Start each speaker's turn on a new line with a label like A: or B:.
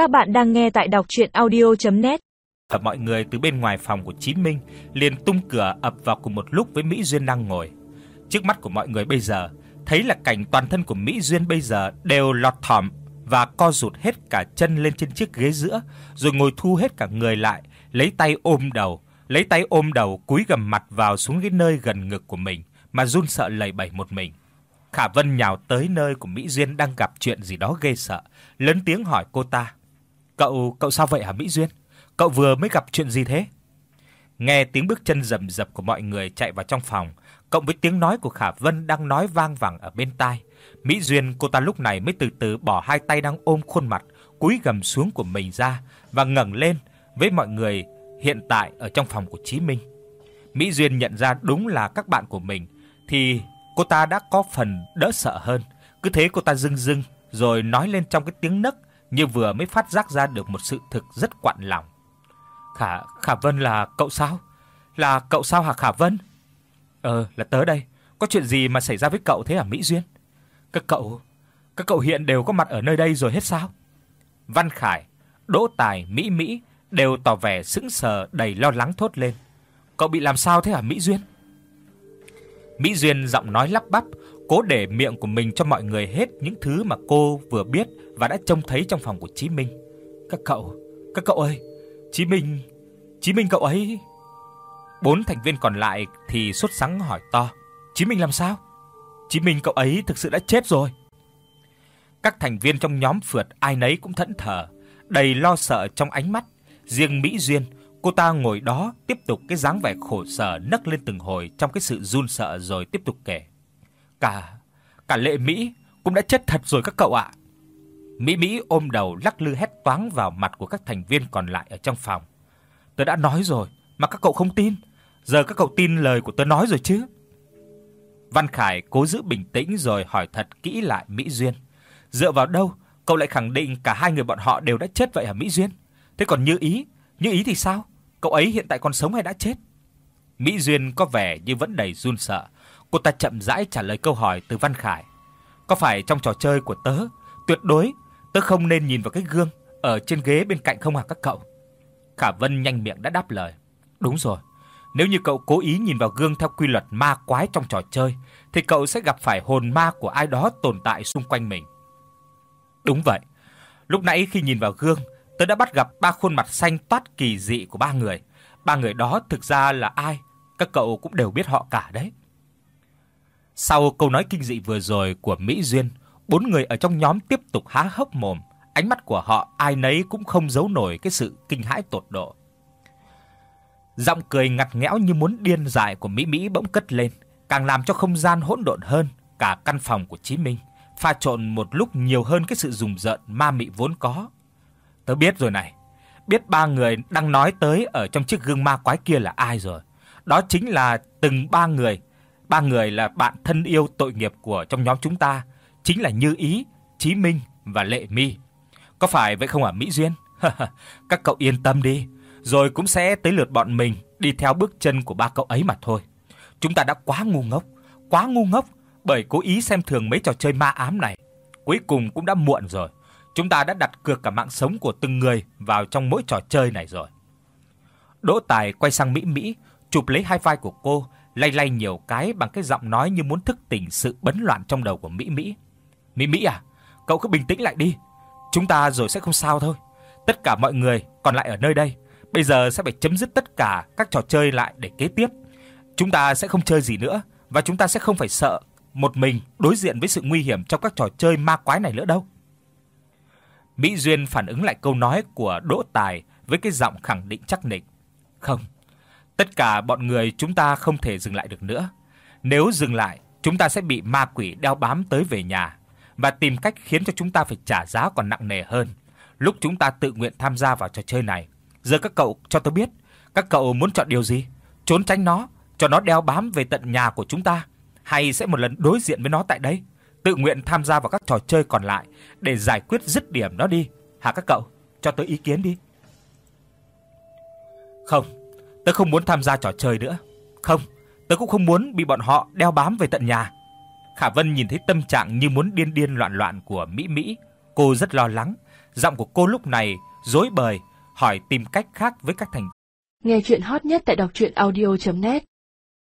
A: Các bạn đang nghe tại đọc audio net
B: Và mọi người từ bên ngoài phòng của Chí Minh liền tung cửa ập vào cùng một lúc với Mỹ Duyên đang ngồi. Trước mắt của mọi người bây giờ, thấy là cảnh toàn thân của Mỹ Duyên bây giờ đều lọt thỏm và co rụt hết cả chân lên trên chiếc ghế giữa, rồi ngồi thu hết cả người lại, lấy tay ôm đầu, lấy tay ôm đầu cúi gằm mặt vào xuống cái nơi gần ngực của mình mà run sợ lầy bẩy một mình. Khả Vân nhào tới nơi của Mỹ Duyên đang gặp chuyện gì đó ghê sợ, lớn tiếng hỏi cô ta: "Cậu, cậu sao vậy hả Mỹ Duyên? Cậu vừa mới gặp chuyện gì thế?" Nghe tiếng bước chân rầm rập của mọi người chạy vào trong phòng, cộng với tiếng nói của Khả Vân đang nói vang vẳng ở bên tai, Mỹ Duyên cô ta lúc này mới từ từ bỏ hai tay đang ôm khuôn mặt cúi gằm xuống của mình ra và ngẩng lên với mọi người hiện tại ở trong phòng của Chí Minh. Mỹ Duyên nhận ra đúng là các bạn của mình thì cô ta đã có phần đỡ sợ hơn. Cứ thế cô ta rưng rưng rồi nói lên trong cái tiếng nấc như vừa mới phát giác ra được một sự thực rất quặn lòng. "Khả Khả Vân là cậu sao? Là cậu sao hả Khả Vân?" "Ờ, là tớ đây. Có chuyện gì mà xảy ra với cậu thế hả Mỹ Duyên?" "Các cậu, các cậu hiện đều có mặt ở nơi đây rồi hết sao?" Văn Khải, Đỗ Tài, Mỹ Mỹ đều tỏ vẻ sững sờ đầy lo lắng thốt lên. "Cậu bị làm sao thế hả Mỹ Duyên?" Mỹ Duyên giọng nói lắp bắp, cố để miệng của mình cho mọi người hết những thứ mà cô vừa biết và đã trông thấy trong phòng của Chí Minh. "Các cậu, các cậu ơi, Chí Minh, Chí Minh cậu ấy." Bốn thành viên còn lại thì sốt sắng hỏi to: "Chí Minh làm sao? Chí Minh cậu ấy thực sự đã chết rồi." Các thành viên trong nhóm phượt ai nấy cũng thẫn thờ, đầy lo sợ trong ánh mắt, riêng Mỹ Duyên Cô ta ngồi đó tiếp tục cái dáng vẻ khổ sở nấc lên từng hồi trong cái sự run sợ rồi tiếp tục kể. Cả cả Lệ Mỹ cũng đã chết thật rồi các cậu ạ. Mỹ Mỹ ôm đầu lắc lư hét toáng vào mặt của các thành viên còn lại ở trong phòng. Tớ đã nói rồi mà các cậu không tin. Giờ các cậu tin lời của tớ nói rồi chứ? Văn Khải cố giữ bình tĩnh rồi hỏi thật kỹ lại Mỹ Duyên. Dựa vào đâu cậu lại khẳng định cả hai người bọn họ đều đã chết vậy hả Mỹ Duyên? Thế còn Như Ý, Như Ý thì sao? Cậu ấy hiện tại còn sống hay đã chết? Mỹ Duyên có vẻ như vẫn đầy run sợ. Cô ta chậm rãi trả lời câu hỏi từ Văn Khải. Có phải trong trò chơi của tớ, tuyệt đối tớ không nên nhìn vào cái gương ở trên ghế bên cạnh không hả các cậu? Khả Vân nhanh miệng đã đáp lời. Đúng rồi. Nếu như cậu cố ý nhìn vào gương theo quy luật ma quái trong trò chơi thì cậu sẽ gặp phải hồn ma của ai đó tồn tại xung quanh mình. Đúng vậy. Lúc nãy khi nhìn vào gương, tớ đã bắt gặp ba khuôn mặt xanh toát kỳ dị của ba người. Ba người đó thực ra là ai, các cậu cũng đều biết họ cả đấy. Sau câu nói kinh dị vừa rồi của Mỹ Duyên, bốn người ở trong nhóm tiếp tục há hốc mồm, ánh mắt của họ ai nấy cũng không giấu nổi cái sự kinh hãi tột độ. Giọng cười ngặt nghẽo như muốn điên dại của Mỹ Mỹ bỗng cất lên, càng làm cho không gian hỗn độn hơn, cả căn phòng của Chí Minh pha trộn một lúc nhiều hơn cái sự rùng rợn ma mị vốn có. Tớ biết rồi này. Biết ba người đang nói tới ở trong chiếc gương ma quái kia là ai rồi. Đó chính là từng ba người. Ba người là bạn thân yêu tội nghiệp của trong nhóm chúng ta, chính là Như Ý, Chí Minh và Lệ Mi. Có phải vậy không hả Mỹ Duyên? Các cậu yên tâm đi, rồi cũng sẽ tới lượt bọn mình đi theo bước chân của ba cậu ấy mà thôi. Chúng ta đã quá ngu ngốc, quá ngu ngốc bởi cố ý xem thường mấy trò chơi ma ám này. Cuối cùng cũng đã muộn rồi. Chúng ta đã đặt cược cả mạng sống của từng người vào trong mỗi trò chơi này rồi. Đỗ Tài quay sang Mỹ Mỹ, chụp lấy hai vai của cô, lay lay nhiều cái bằng cái giọng nói như muốn thức tỉnh sự bấn loạn trong đầu của Mỹ Mỹ. "Mỹ Mỹ à, cậu cứ bình tĩnh lại đi. Chúng ta rồi sẽ không sao thôi. Tất cả mọi người còn lại ở nơi đây, bây giờ sẽ phải chấm dứt tất cả các trò chơi lại để kế tiếp. Chúng ta sẽ không chơi gì nữa và chúng ta sẽ không phải sợ một mình đối diện với sự nguy hiểm trong các trò chơi ma quái này nữa đâu." Mỹ Duyên phản ứng lại câu nói của Đỗ Tài với cái giọng khẳng định chắc nịch. "Không, tất cả bọn người chúng ta không thể dừng lại được nữa. Nếu dừng lại, chúng ta sẽ bị ma quỷ đeo bám tới về nhà và tìm cách khiến cho chúng ta phải trả giá còn nặng nề hơn lúc chúng ta tự nguyện tham gia vào trò chơi này. Giờ các cậu cho tôi biết, các cậu muốn chọn điều gì? Trốn tránh nó, cho nó đeo bám về tận nhà của chúng ta hay sẽ một lần đối diện với nó tại đây?" tự nguyện tham gia vào các trò chơi còn lại để giải quyết dứt điểm nó đi. Hả các cậu, cho tôi ý kiến đi. Không, tớ không muốn tham gia trò chơi nữa. Không, tớ cũng không muốn bị bọn họ đeo bám về tận nhà. Khả Vân nhìn thấy tâm trạng như muốn điên điên loạn loạn của Mỹ Mỹ, cô rất lo lắng, Giọng của cô lúc này rối bời, hỏi tìm cách khác với các thành.
C: Nghe truyện hot nhất tại doctruyenaudio.net